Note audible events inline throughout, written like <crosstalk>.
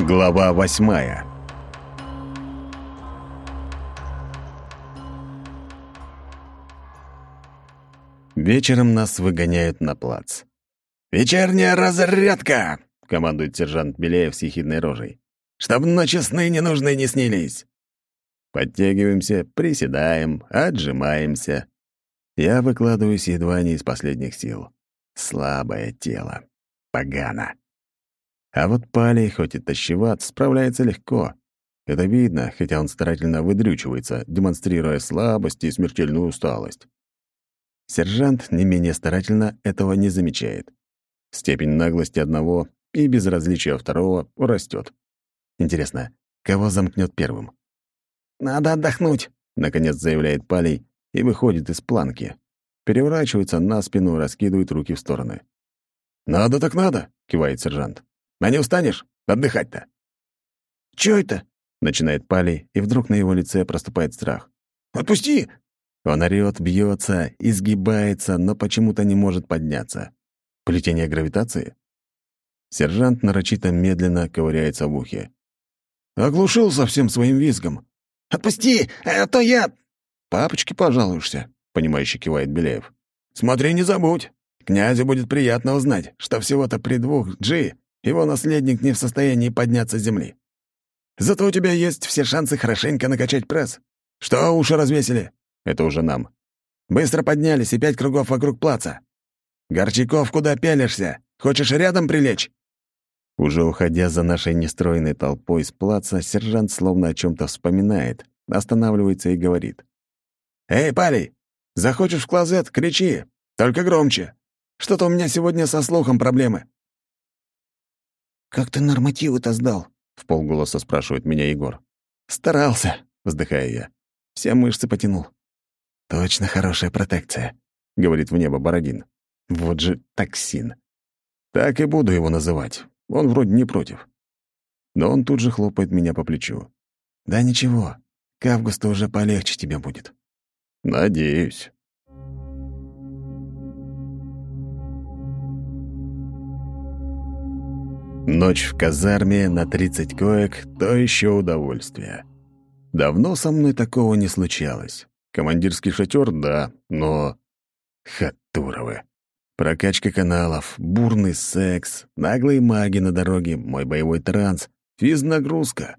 Глава восьмая Вечером нас выгоняют на плац. «Вечерняя разрядка!» — командует сержант Беляев с ехидной рожей. «Чтоб ночи сны ненужные не снились!» Подтягиваемся, приседаем, отжимаемся. Я выкладываюсь едва не из последних сил. Слабое тело. Погано. А вот Палей, хоть и тащеват, справляется легко. Это видно, хотя он старательно выдрючивается, демонстрируя слабость и смертельную усталость. Сержант не менее старательно этого не замечает. Степень наглости одного и безразличия второго растет. Интересно, кого замкнет первым? «Надо отдохнуть», — наконец заявляет Палей и выходит из планки. Переворачивается на спину, раскидывает руки в стороны. «Надо так надо», — кивает сержант. «А не устанешь? Отдыхать-то». «Чё это?» — начинает Палей, и вдруг на его лице проступает страх. «Отпусти!» Он орёт, бьется, изгибается, но почему-то не может подняться. Плетение гравитации? Сержант нарочито медленно ковыряется в ухе. Оглушил совсем своим визгом. «Отпусти, а то я...» «Папочке пожалуешься», — понимающе кивает Беляев. «Смотри, не забудь. Князю будет приятно узнать, что всего-то при двух Джи его наследник не в состоянии подняться с земли. Зато у тебя есть все шансы хорошенько накачать пресс. Что уши развесили?» Это уже нам. «Быстро поднялись и пять кругов вокруг плаца. Горчаков, куда пялишься? Хочешь рядом прилечь?» Уже уходя за нашей нестроенной толпой с плаца, сержант словно о чем то вспоминает, останавливается и говорит. «Эй, парень, захочешь в клозет — кричи, только громче. Что-то у меня сегодня со слухом проблемы». «Как ты нормативы-то сдал?» — в полголоса спрашивает меня Егор. «Старался», — вздыхаю я. «Все мышцы потянул». «Точно хорошая протекция», — говорит в небо Бородин. «Вот же токсин». Так и буду его называть. Он вроде не против. Но он тут же хлопает меня по плечу. «Да ничего, к августу уже полегче тебе будет». «Надеюсь». Ночь в казарме на 30 коек — то еще удовольствие. Давно со мной такого не случалось. Командирский шатер — да, но... Хатуровы. Прокачка каналов, бурный секс, наглые маги на дороге, мой боевой транс, физнагрузка.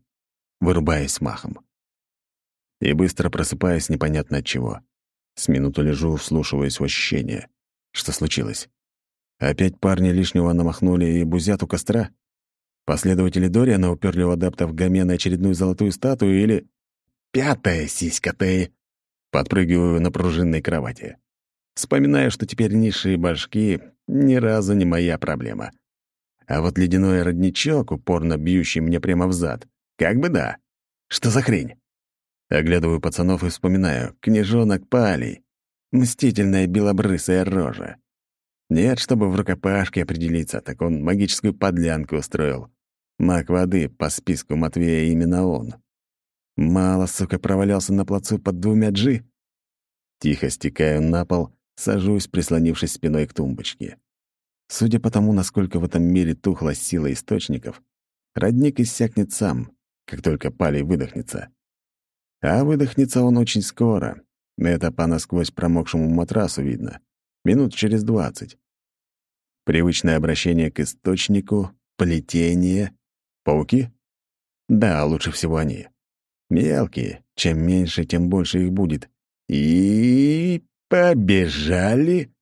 Вырубаясь махом. И быстро просыпаясь непонятно от чего. С минуту лежу, вслушиваясь в ощущения. Что случилось? Опять парни лишнего намахнули и бузят у костра? Последователи Дориана уперли у адаптов Гоме на очередную золотую статую или... Пятая сиська ты! Подпрыгиваю на пружинной кровати. Вспоминаю, что теперь низшие башки ни разу не моя проблема. А вот ледяной родничок, упорно бьющий мне прямо в зад, как бы да. Что за хрень? Оглядываю пацанов и вспоминаю. Княжонок Палей. Мстительная белобрысая рожа. Нет, чтобы в рукопашке определиться, так он магическую подлянку устроил. Маг воды по списку Матвея именно он. Мало, сука, провалялся на плацу под двумя джи. Тихо стекаю на пол Сажусь, прислонившись спиной к тумбочке. Судя по тому, насколько в этом мире тухла сила источников, родник иссякнет сам, как только палей выдохнется. А выдохнется он очень скоро. Это по насквозь промокшему матрасу видно. Минут через двадцать. Привычное обращение к источнику, плетение. Пауки? Да, лучше всего они. Мелкие. Чем меньше, тем больше их будет. И «Побежали?»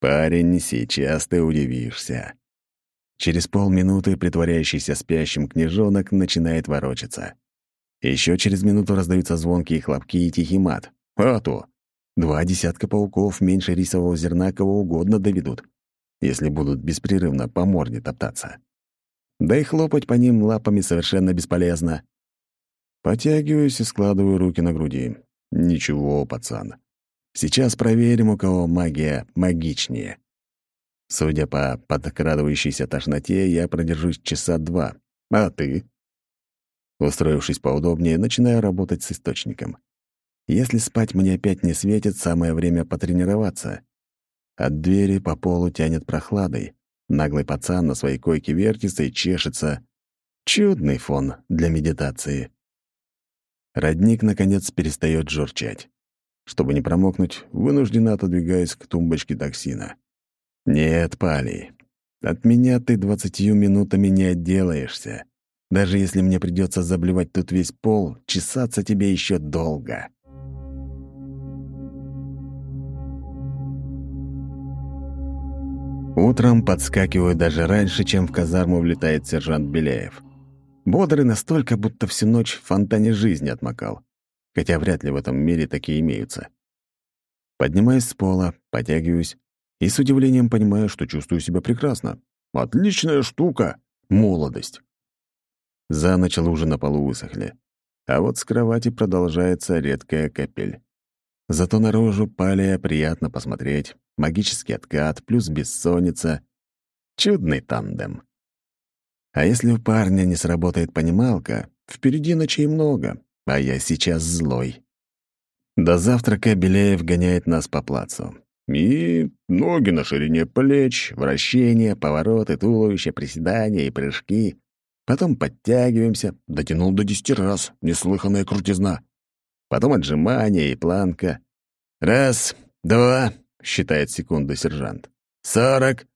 «Парень, сейчас ты удивишься». Через полминуты притворяющийся спящим княжонок начинает ворочаться. Еще через минуту раздаются звонкие хлопки и тихий мат. А то! Два десятка пауков меньше рисового зерна кого угодно доведут, если будут беспрерывно по морде топтаться. Да и хлопать по ним лапами совершенно бесполезно. Потягиваюсь и складываю руки на груди. Ничего, пацан. Сейчас проверим, у кого магия магичнее. Судя по подкрадывающейся тошноте, я продержусь часа два. А ты? Устроившись поудобнее, начинаю работать с источником. Если спать мне опять не светит, самое время потренироваться. От двери по полу тянет прохладой. Наглый пацан на своей койке вертится и чешется. Чудный фон для медитации. Родник, наконец, перестает журчать. Чтобы не промокнуть, вынужденно отодвигаюсь к тумбочке токсина. «Нет, Пали, от меня ты двадцатью минутами не отделаешься. Даже если мне придется заблевать тут весь пол, чесаться тебе еще долго». Утром подскакиваю даже раньше, чем в казарму влетает сержант Беляев. Бодрый настолько, будто всю ночь в фонтане жизни отмокал. Хотя вряд ли в этом мире такие имеются. Поднимаюсь с пола, потягиваюсь и с удивлением понимаю, что чувствую себя прекрасно. Отличная штука — молодость. За ночь лужи на полу высохли. А вот с кровати продолжается редкая капель. Зато наружу палия приятно посмотреть. Магический откат плюс бессонница. Чудный тандем. А если у парня не сработает понималка, впереди ночей много, а я сейчас злой. До завтрака Беляев гоняет нас по плацу. И ноги на ширине плеч, вращения, повороты, туловища, приседания и прыжки. Потом подтягиваемся, дотянул до десяти раз, неслыханная крутизна. Потом отжимания и планка. «Раз, два», — считает секунды сержант. «Сорок,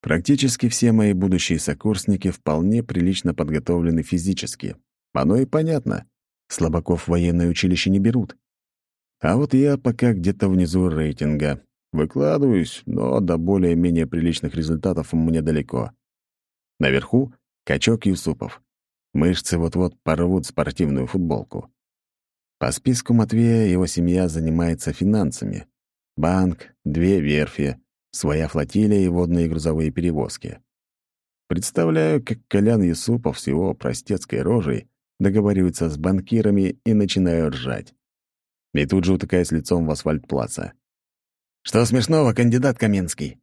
Практически все мои будущие сокурсники вполне прилично подготовлены физически. Оно и понятно. Слабаков в военное училище не берут. А вот я пока где-то внизу рейтинга. Выкладываюсь, но до более-менее приличных результатов мне далеко. Наверху — качок Юсупов. Мышцы вот-вот порвут спортивную футболку. По списку Матвея его семья занимается финансами. Банк, две верфи, своя флотилия и водные грузовые перевозки. Представляю, как Колян Юсупов с его простецкой рожей договаривается с банкирами и начинаю ржать. И тут же утыкаясь лицом в асфальт плаца. «Что смешного, кандидат Каменский?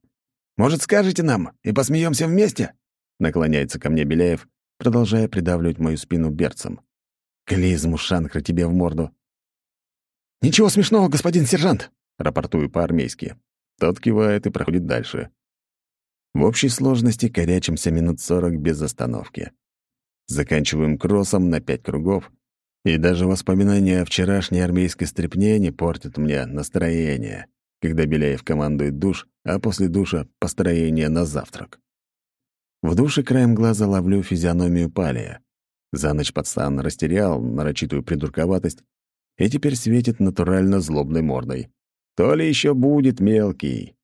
Может, скажете нам, и посмеемся вместе?» Наклоняется ко мне Беляев, продолжая придавливать мою спину берцем. «Клизму шанхра тебе в морду!» «Ничего смешного, господин сержант!» — рапортую по-армейски. Тот кивает и проходит дальше. В общей сложности корячимся минут сорок без остановки. Заканчиваем кроссом на пять кругов, и даже воспоминания о вчерашней армейской стряпне не портят мне настроение, когда Беляев командует душ, а после душа — построение на завтрак. В душе краем глаза ловлю физиономию палия. За ночь пацан растерял нарочитую придурковатость и теперь светит натурально злобной мордой. То ли еще будет мелкий.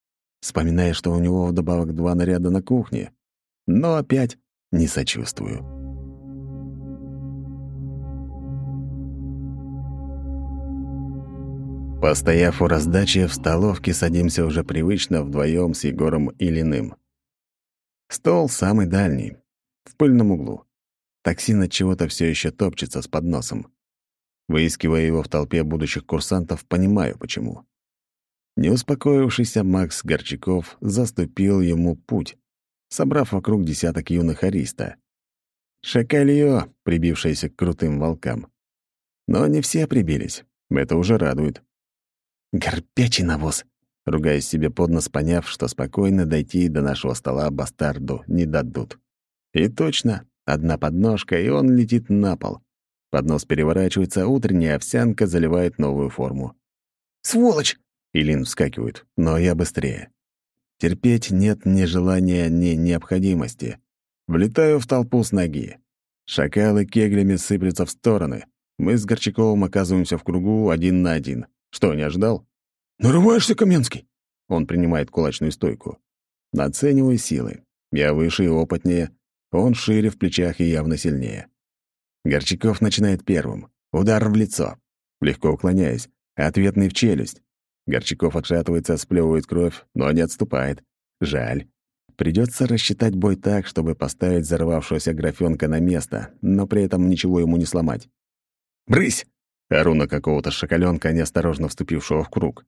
Вспоминая, что у него вдобавок два наряда на кухне. Но опять не сочувствую. Постояв у раздачи, в столовке садимся уже привычно вдвоем с Егором Илиным. Стол самый дальний, в пыльном углу. Токсин от чего-то все еще топчется с подносом. Выискивая его в толпе будущих курсантов, понимаю, почему. Не успокоившийся Макс Горчаков заступил ему путь, собрав вокруг десяток юных ариста. Шакалье, прибившееся к крутым волкам. Но не все прибились, это уже радует. «Горпячий навоз!» — ругаясь себе под нос, поняв, что спокойно дойти до нашего стола бастарду не дадут. И точно, одна подножка, и он летит на пол. Поднос переворачивается, утренняя овсянка заливает новую форму. «Сволочь!» Илин вскакивает, но я быстрее. Терпеть нет ни желания, ни необходимости. Влетаю в толпу с ноги. Шакалы кеглями сыплются в стороны. Мы с Горчаковым оказываемся в кругу один на один. Что, не ожидал? «Нарываешься, Каменский?» Он принимает кулачную стойку. Нацениваю силы. Я выше и опытнее. Он шире в плечах и явно сильнее. Горчаков начинает первым. Удар в лицо. Легко уклоняясь. Ответный в челюсть. Горчаков отшатывается, сплевывает кровь, но не отступает. Жаль. Придется рассчитать бой так, чтобы поставить взорвавшегося графёнка на место, но при этом ничего ему не сломать. «Брысь!» — ору на какого-то шоколёнка, неосторожно вступившего в круг.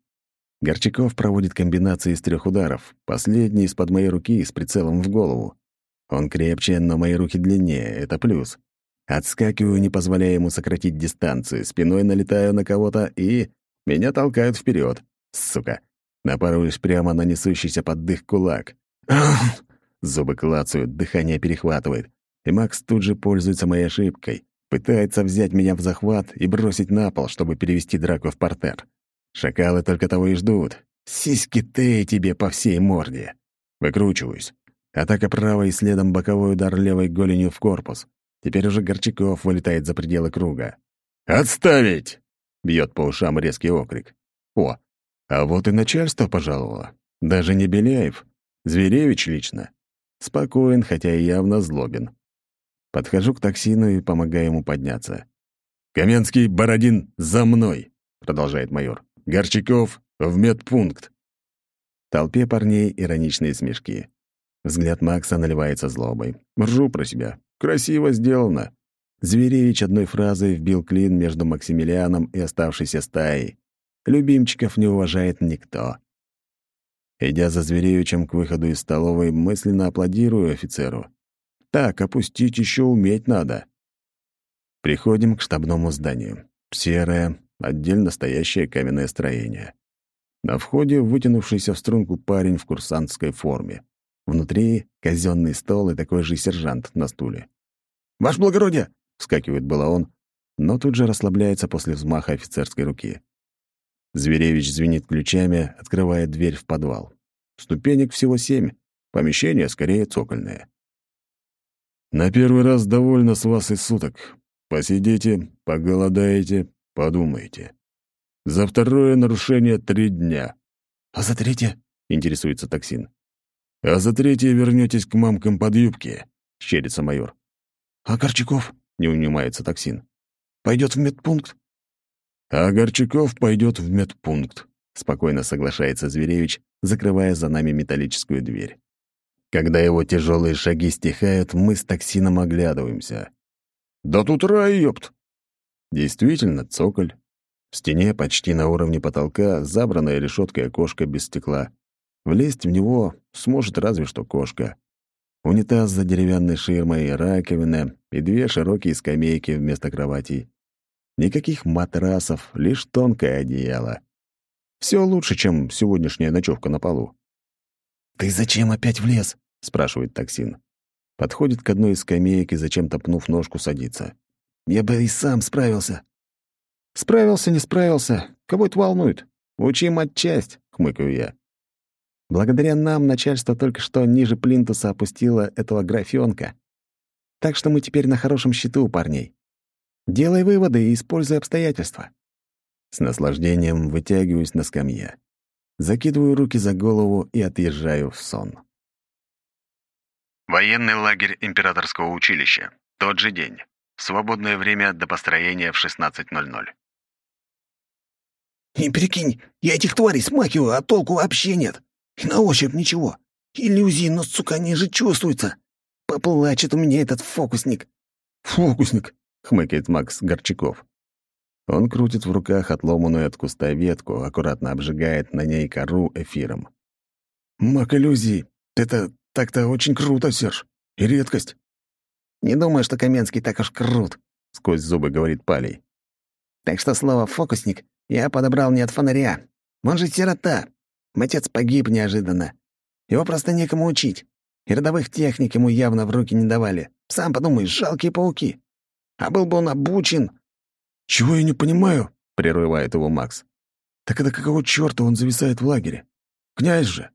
Горчаков проводит комбинации из трех ударов, последний из-под моей руки с прицелом в голову. Он крепче, но мои руки длиннее, это плюс. Отскакиваю, не позволяя ему сократить дистанцию, спиной налетаю на кого-то и... Меня толкают вперед, Сука. Напоролись прямо на несущийся под дых кулак. <clears throat> Зубы клацают, дыхание перехватывает. И Макс тут же пользуется моей ошибкой, пытается взять меня в захват и бросить на пол, чтобы перевести драку в портер. Шакалы только того и ждут. Сиськи ты тебе по всей морде. Выкручиваюсь. Атака правой следом боковой удар левой голенью в корпус. Теперь уже Горчаков вылетает за пределы круга. «Отставить!» — бьет по ушам резкий окрик. «О, а вот и начальство пожаловало. Даже не Беляев. Зверевич лично. Спокоен, хотя и явно злобен. Подхожу к токсину и помогаю ему подняться. «Каменский, Бородин, за мной!» — продолжает майор. «Горчаков, в медпункт!» В толпе парней ироничные смешки. Взгляд Макса наливается злобой. Ржу про себя. Красиво сделано. Зверевич одной фразой вбил клин между Максимилианом и оставшейся стаей. Любимчиков не уважает никто. Идя за Зверевичем к выходу из столовой, мысленно аплодирую офицеру. Так, опустить еще уметь надо. Приходим к штабному зданию. Серое, отдельно стоящее каменное строение. На входе вытянувшийся в струнку парень в курсантской форме. Внутри — казенный стол и такой же сержант на стуле. «Ваше благородие!» — вскакивает было он, но тут же расслабляется после взмаха офицерской руки. Зверевич звенит ключами, открывает дверь в подвал. Ступенек всего семь, помещение скорее цокольное. «На первый раз довольно с вас и суток. Посидите, поголодаете, подумайте. За второе нарушение три дня». «А за третье?» — интересуется токсин. «А за третье вернетесь к мамкам под юбки», — щерится майор. «А Горчаков?» — не унимается токсин. «Пойдет в медпункт?» «А Горчаков пойдет в медпункт», — спокойно соглашается Зверевич, закрывая за нами металлическую дверь. Когда его тяжелые шаги стихают, мы с токсином оглядываемся. «Да тут рай, ёпт!» Действительно, цоколь. В стене почти на уровне потолка забранная решеткой окошко без стекла. Влезть в него сможет разве что кошка. Унитаз за деревянной ширмой, раковина и две широкие скамейки вместо кроватей. Никаких матрасов, лишь тонкое одеяло. Все лучше, чем сегодняшняя ночевка на полу. «Ты зачем опять влез?» — спрашивает токсин. Подходит к одной из скамеек и, зачем-то пнув ножку, садится. «Я бы и сам справился». «Справился, не справился. Кого это волнует? Учи матчасть», — хмыкаю я. Благодаря нам начальство только что ниже плинтуса опустило этого графёнка. Так что мы теперь на хорошем счету у парней. Делай выводы и используй обстоятельства. С наслаждением вытягиваюсь на скамье. Закидываю руки за голову и отъезжаю в сон. Военный лагерь императорского училища. Тот же день. Свободное время до построения в 16.00. «И прикинь, я этих тварей смахиваю, а толку вообще нет. И на ощупь ничего. Иллюзии, но, сука, они же чувствуются. Поплачет у меня этот фокусник». «Фокусник», — хмыкает Макс Горчаков. Он крутит в руках отломанную от куста ветку, аккуратно обжигает на ней кору эфиром. «Маг иллюзий! Это так-то очень круто, Серж! И редкость!» «Не думаю, что Каменский так уж крут», — сквозь зубы говорит Палей. «Так что слово «фокусник» я подобрал не от фонаря. Он же сирота. Отец погиб неожиданно. Его просто некому учить. И родовых техник ему явно в руки не давали. Сам подумай, жалкие пауки. А был бы он обучен...» «Чего я не понимаю?» — прерывает его Макс. «Так это какого чёрта он зависает в лагере? Князь же!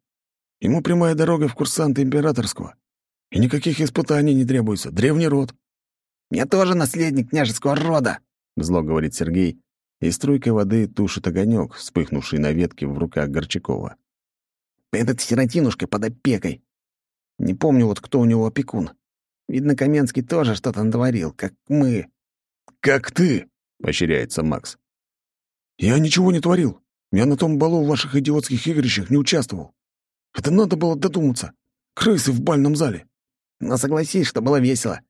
Ему прямая дорога в курсанты императорского. И никаких испытаний не требуется. Древний род». «Я тоже наследник княжеского рода», — зло говорит Сергей, и струйкой воды тушит огонек, вспыхнувший на ветке в руках Горчакова. «Этот сиротинушка под опекой. Не помню вот, кто у него опекун. Видно, Каменский тоже что-то натворил, как мы». «Как ты?» — поощряется Макс. «Я ничего не творил. Я на том балу в ваших идиотских игрищах не участвовал. Это надо было додуматься. Крысы в бальном зале». «Но согласись, что было весело».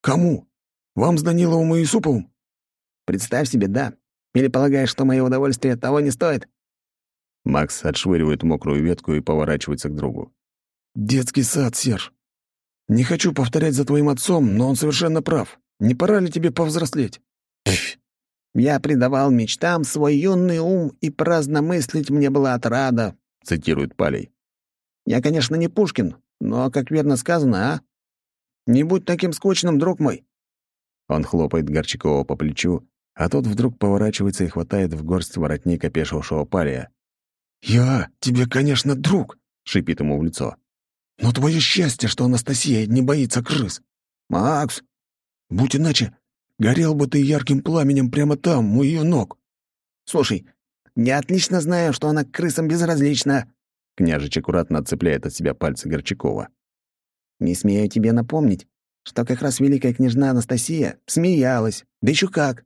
«Кому? Вам с Даниловым и Юсуповым?» «Представь себе, да. Или полагаешь, что мое удовольствие того не стоит?» Макс отшвыривает мокрую ветку и поворачивается к другу. «Детский сад, Серж. Не хочу повторять за твоим отцом, но он совершенно прав. Не пора ли тебе повзрослеть?» «Я предавал мечтам свой юный ум, и праздно мыслить мне была отрада», — цитирует Палей. «Я, конечно, не Пушкин, но, как верно сказано, а? Не будь таким скучным, друг мой!» Он хлопает Горчакова по плечу, а тот вдруг поворачивается и хватает в горсть воротник опешившего пария. «Я тебе, конечно, друг!» — шипит ему в лицо. «Но твое счастье, что Анастасия не боится крыс!» «Макс!» «Будь иначе, горел бы ты ярким пламенем прямо там, у ее ног!» «Слушай, я отлично знаю, что она к крысам безразлична!» Княжич аккуратно отцепляет от себя пальцы Горчакова. «Не смею тебе напомнить, что как раз великая княжна Анастасия смеялась. Да еще как!»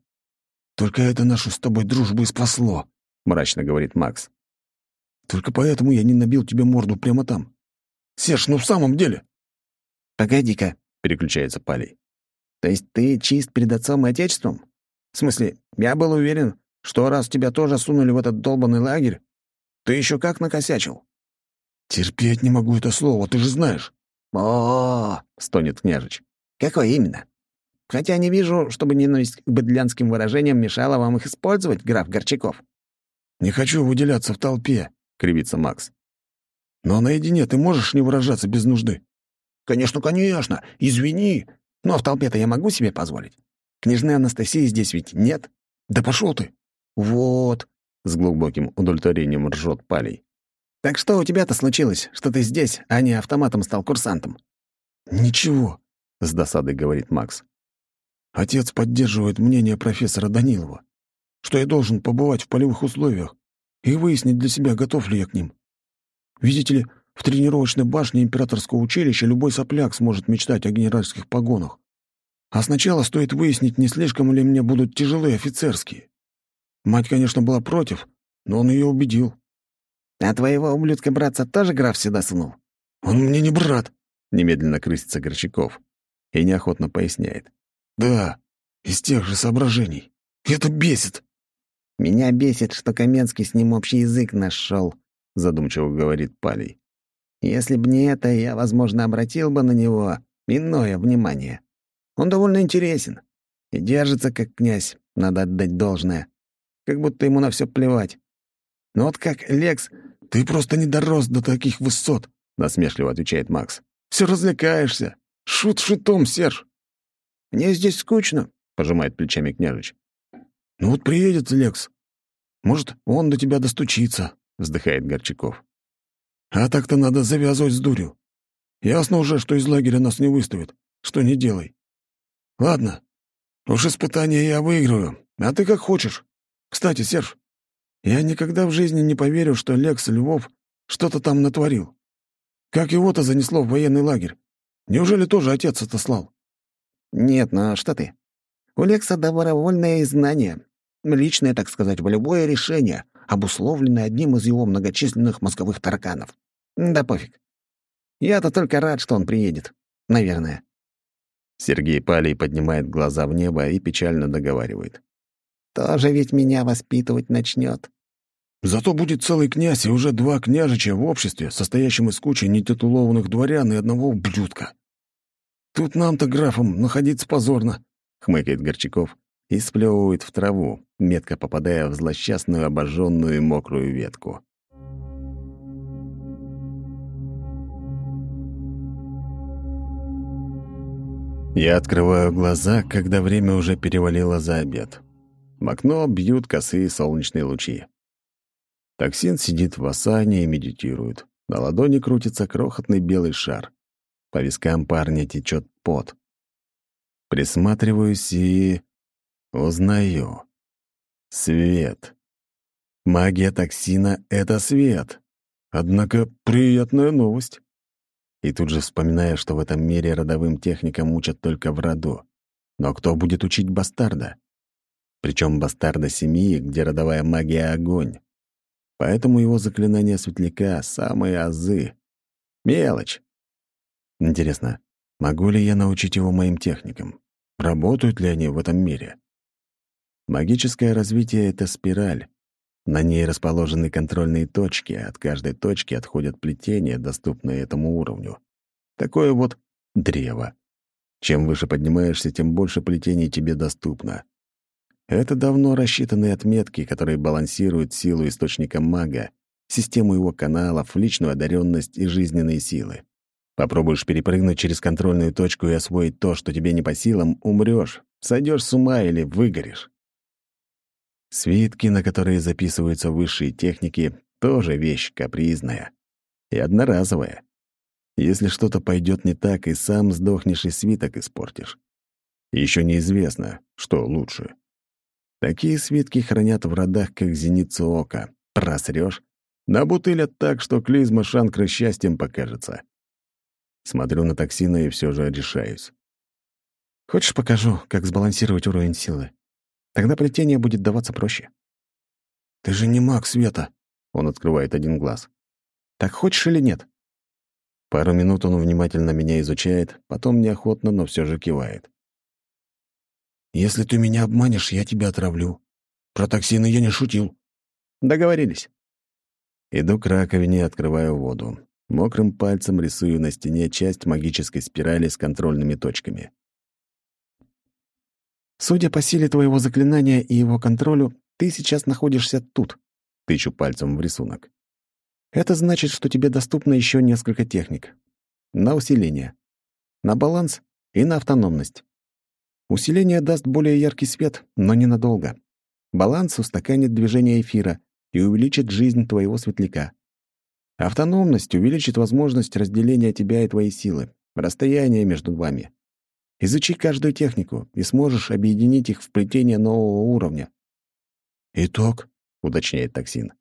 «Только это нашу с тобой дружбу и спасло», — мрачно говорит Макс. «Только поэтому я не набил тебе морду прямо там. Серж, ну в самом деле...» «Погоди-ка», — переключается Палей. «То есть ты чист перед отцом и отечеством? В смысле, я был уверен, что раз тебя тоже сунули в этот долбанный лагерь, ты еще как накосячил?» «Терпеть не могу это слово, ты же знаешь». «О-о-о!» — стонет княжич. «Какое именно?» Хотя не вижу, чтобы ненависть к быдлянским выражениям мешала вам их использовать, граф Горчаков». «Не хочу выделяться в толпе», — кривится Макс. «Но наедине ты можешь не выражаться без нужды?» «Конечно, конечно. Извини. Но в толпе-то я могу себе позволить. Княжны Анастасии здесь ведь нет». «Да пошел ты!» «Вот», — с глубоким удовлетворением ржет Палей. «Так что у тебя-то случилось, что ты здесь, а не автоматом стал курсантом?» «Ничего», — с досадой говорит Макс. Отец поддерживает мнение профессора Данилова, что я должен побывать в полевых условиях и выяснить для себя, готов ли я к ним. Видите ли, в тренировочной башне императорского училища любой сопляк сможет мечтать о генеральских погонах. А сначала стоит выяснить, не слишком ли мне будут тяжелые офицерские. Мать, конечно, была против, но он ее убедил. «А твоего ублюдка-братца тоже граф сюда сунул?» «Он мне не брат», — немедленно крысится Горчаков и неохотно поясняет. Да, из тех же соображений. Это бесит. Меня бесит, что Каменский с ним общий язык нашел, задумчиво говорит Палей. Если б не это, я, возможно, обратил бы на него иное внимание. Он довольно интересен и держится как князь, надо отдать должное. Как будто ему на все плевать. Но вот как Лекс... «Ты просто не дорос до таких высот», — насмешливо отвечает Макс. Все развлекаешься. Шут шутом, Серж». Мне здесь скучно», — пожимает плечами княжич. «Ну вот приедет Лекс. Может, он до тебя достучится», — вздыхает Горчаков. «А так-то надо завязывать с дурью. Ясно уже, что из лагеря нас не выставят. Что не делай. Ладно, уж испытание я выиграю, а ты как хочешь. Кстати, Серж, я никогда в жизни не поверю, что Лекс Львов что-то там натворил. Как его-то занесло в военный лагерь? Неужели тоже отец отослал?» «Нет, ну что ты. У Лекса добровольное изгнание. Личное, так сказать, волевое решение, обусловленное одним из его многочисленных мозговых тараканов. Да пофиг. Я-то только рад, что он приедет. Наверное». Сергей Палей поднимает глаза в небо и печально договаривает. «Тоже ведь меня воспитывать начнет. Зато будет целый князь и уже два княжича в обществе, состоящем из кучи нетитулованных дворян и одного ублюдка. Тут нам-то, графом, находиться позорно», — хмыкает Горчаков и сплевывает в траву, метко попадая в злосчастную обожженную мокрую ветку. Я открываю глаза, когда время уже перевалило за обед. В окно бьют косые солнечные лучи. Токсин сидит в осане и медитирует. На ладони крутится крохотный белый шар. По вискам парня течет пот. Присматриваюсь и... узнаю. Свет. Магия токсина — это свет. Однако приятная новость. И тут же вспоминаю, что в этом мире родовым техникам учат только в роду. Но кто будет учить бастарда? Причем бастарда семьи, где родовая магия — огонь. Поэтому его заклинания светляка — самые азы. Мелочь. Интересно, могу ли я научить его моим техникам? Работают ли они в этом мире? Магическое развитие — это спираль. На ней расположены контрольные точки, от каждой точки отходят плетения, доступные этому уровню. Такое вот древо. Чем выше поднимаешься, тем больше плетений тебе доступно. Это давно рассчитанные отметки, которые балансируют силу источника мага, систему его каналов, личную одаренность и жизненные силы. Попробуешь перепрыгнуть через контрольную точку и освоить то, что тебе не по силам, умрёшь, сойдёшь с ума или выгоришь. Свитки, на которые записываются высшие техники, тоже вещь капризная и одноразовая. Если что-то пойдет не так, и сам сдохнешь и свиток испортишь. Еще неизвестно, что лучше. Такие свитки хранят в родах, как зеницу ока. Просрёшь — набутылят так, что клизма шанкры счастьем покажется. Смотрю на токсина и все же решаюсь. «Хочешь, покажу, как сбалансировать уровень силы? Тогда плетение будет даваться проще». «Ты же не маг света», — он открывает один глаз. «Так хочешь или нет?» Пару минут он внимательно меня изучает, потом неохотно, но все же кивает. «Если ты меня обманешь, я тебя отравлю. Про токсины я не шутил». «Договорились». Иду к раковине и открываю воду. Мокрым пальцем рисую на стене часть магической спирали с контрольными точками. «Судя по силе твоего заклинания и его контролю, ты сейчас находишься тут», — тычу пальцем в рисунок. «Это значит, что тебе доступно еще несколько техник. На усиление, на баланс и на автономность. Усиление даст более яркий свет, но ненадолго. Баланс устаканит движение эфира и увеличит жизнь твоего светляка. Автономность увеличит возможность разделения тебя и твоей силы, расстояние между вами. Изучи каждую технику, и сможешь объединить их в плетение нового уровня. «Итог?» — уточняет токсин.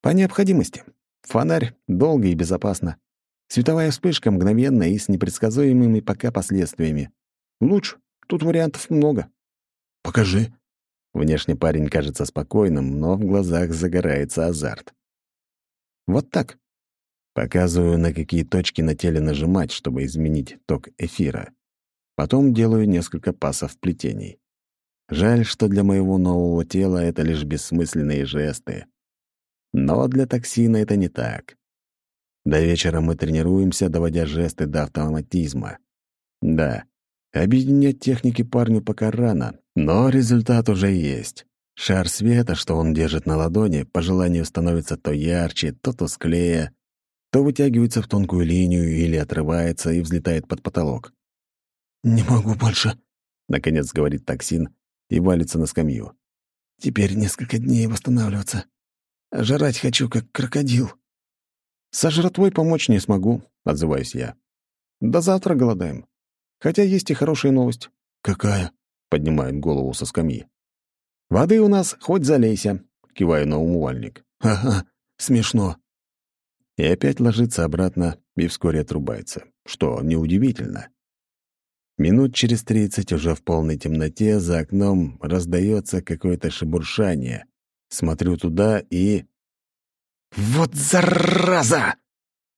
«По необходимости. Фонарь долго и безопасно. Световая вспышка мгновенная и с непредсказуемыми пока последствиями. Луч. Тут вариантов много». «Покажи». Внешне парень кажется спокойным, но в глазах загорается азарт. Вот так. Показываю, на какие точки на теле нажимать, чтобы изменить ток эфира. Потом делаю несколько пасов плетений. Жаль, что для моего нового тела это лишь бессмысленные жесты. Но для токсина это не так. До вечера мы тренируемся, доводя жесты до автоматизма. Да, объединять техники парню пока рано, но результат уже есть. Шар света, что он держит на ладони, по желанию становится то ярче, то тусклее, то вытягивается в тонкую линию или отрывается и взлетает под потолок. «Не могу больше», — наконец говорит токсин и валится на скамью. «Теперь несколько дней восстанавливаться. Жрать хочу, как крокодил». «Со жратвой помочь не смогу», — отзываюсь я. «До завтра голодаем. Хотя есть и хорошая новость». «Какая?» — поднимает голову со скамьи. «Воды у нас хоть залейся», — киваю на умывальник. «Ага, смешно». И опять ложится обратно и вскоре отрубается, что неудивительно. Минут через тридцать уже в полной темноте за окном раздается какое-то шебуршание. Смотрю туда и... «Вот зараза!»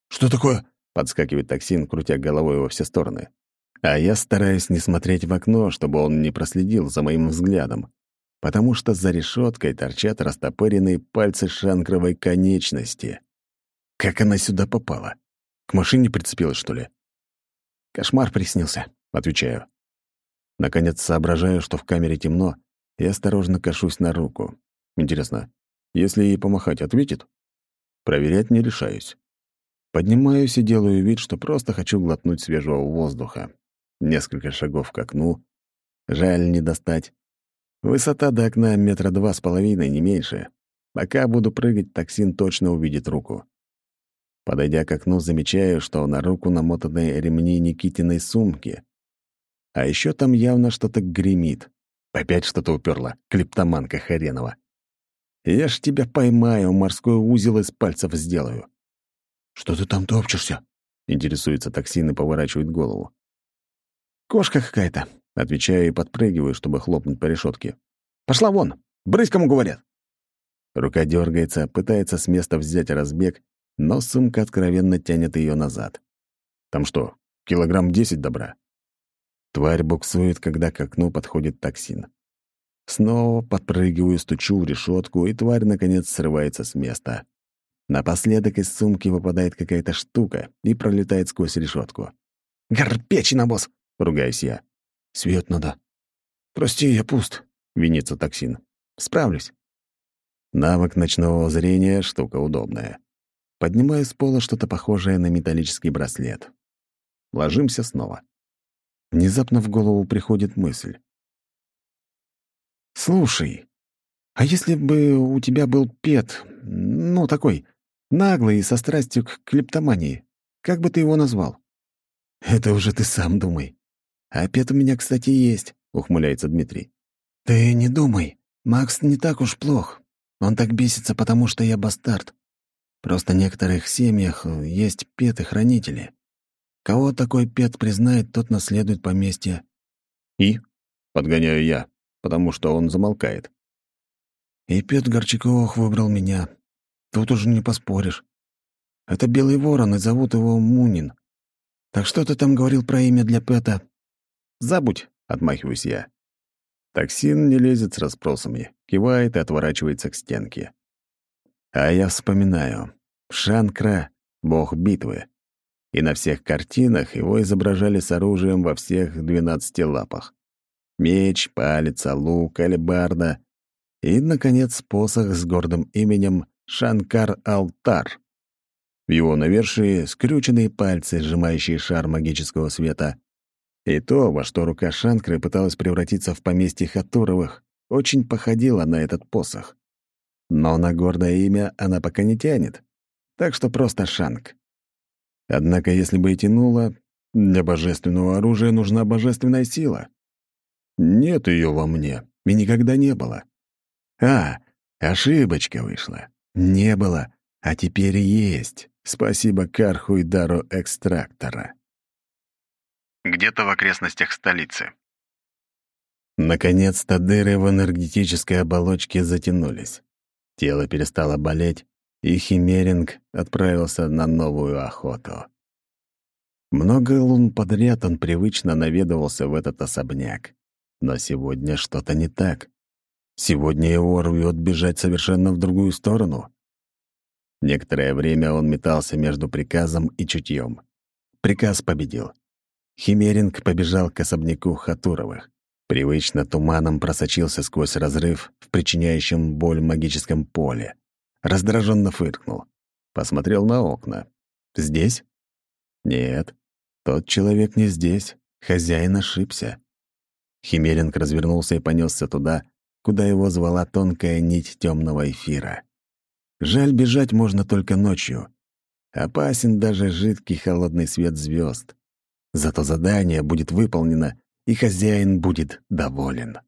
«Что такое?» — подскакивает токсин, крутя головой во все стороны. А я стараюсь не смотреть в окно, чтобы он не проследил за моим взглядом потому что за решеткой торчат растопыренные пальцы шанкровой конечности. Как она сюда попала? К машине прицепилась, что ли? «Кошмар приснился», — отвечаю. Наконец соображаю, что в камере темно, и осторожно кашусь на руку. Интересно, если ей помахать, ответит? Проверять не решаюсь. Поднимаюсь и делаю вид, что просто хочу глотнуть свежего воздуха. Несколько шагов к окну. Жаль не достать. Высота до окна метра два с половиной, не меньше. Пока буду прыгать, токсин точно увидит руку. Подойдя к окну, замечаю, что на руку намотаны ремни Никитиной сумки. А еще там явно что-то гремит. Опять что-то уперла, клептоманка хренова. Я ж тебя поймаю, морской узел из пальцев сделаю. «Что ты там топчешься?» — интересуется токсин и поворачивает голову. «Кошка какая-то», — отвечаю и подпрыгиваю, чтобы хлопнуть по решетке. «Пошла вон! Брысь, кому говорят!» Рука дергается, пытается с места взять разбег, но сумка откровенно тянет ее назад. Там что, килограмм десять добра? Тварь буксует, когда к окну подходит токсин. Снова подпрыгиваю, стучу в решетку, и тварь, наконец, срывается с места. Напоследок из сумки выпадает какая-то штука и пролетает сквозь решетку. «Горпечина, босс!» — ругаюсь я. Свет надо. Прости, я пуст, винится токсин. Справлюсь. Навык ночного зрения — штука удобная. поднимаю с пола что-то похожее на металлический браслет. Ложимся снова. Внезапно в голову приходит мысль. «Слушай, а если бы у тебя был пет, ну, такой, наглый и со страстью к клептомании, как бы ты его назвал?» «Это уже ты сам думай. А пет у меня, кстати, есть», — ухмыляется Дмитрий. «Ты не думай. Макс не так уж плох. Он так бесится, потому что я бастард. Просто в некоторых семьях есть петы-хранители. Кого такой пет признает, тот наследует поместье». «И?» — подгоняю я, потому что он замолкает. «И пет Горчаков выбрал меня. Тут уже не поспоришь. Это Белый Ворон, и зовут его Мунин. Так что ты там говорил про имя для Пэта?» «Забудь», — отмахиваюсь я. Токсин не лезет с расспросами, кивает и отворачивается к стенке. А я вспоминаю. Шанкра — бог битвы. И на всех картинах его изображали с оружием во всех двенадцати лапах. Меч, палец, лук, алебарда и, наконец, посох с гордым именем Шанкар-Алтар. В его навершии скрюченные пальцы, сжимающие шар магического света. И то, во что рука Шанкры пыталась превратиться в поместье Хатуровых, очень походило на этот посох. Но на гордое имя она пока не тянет, так что просто Шанк. Однако, если бы и тянуло, для божественного оружия нужна божественная сила. Нет ее во мне, и никогда не было. А, ошибочка вышла. Не было, а теперь есть. Спасибо Карху и дару экстрактора. Где-то в окрестностях столицы. Наконец-то дыры в энергетической оболочке затянулись. Тело перестало болеть, и Химеринг отправился на новую охоту. Много лун подряд он привычно наведывался в этот особняк. Но сегодня что-то не так. Сегодня его рвет бежать совершенно в другую сторону. Некоторое время он метался между приказом и чутьем. Приказ победил. Химеринг побежал к особняку Хатуровых. Привычно туманом просочился сквозь разрыв в причиняющем боль магическом поле. Раздраженно фыркнул. Посмотрел на окна. «Здесь?» «Нет, тот человек не здесь. Хозяин ошибся». Химеринг развернулся и понесся туда, куда его звала тонкая нить темного эфира. Жаль, бежать можно только ночью. Опасен даже жидкий холодный свет звезд. Зато задание будет выполнено, и хозяин будет доволен.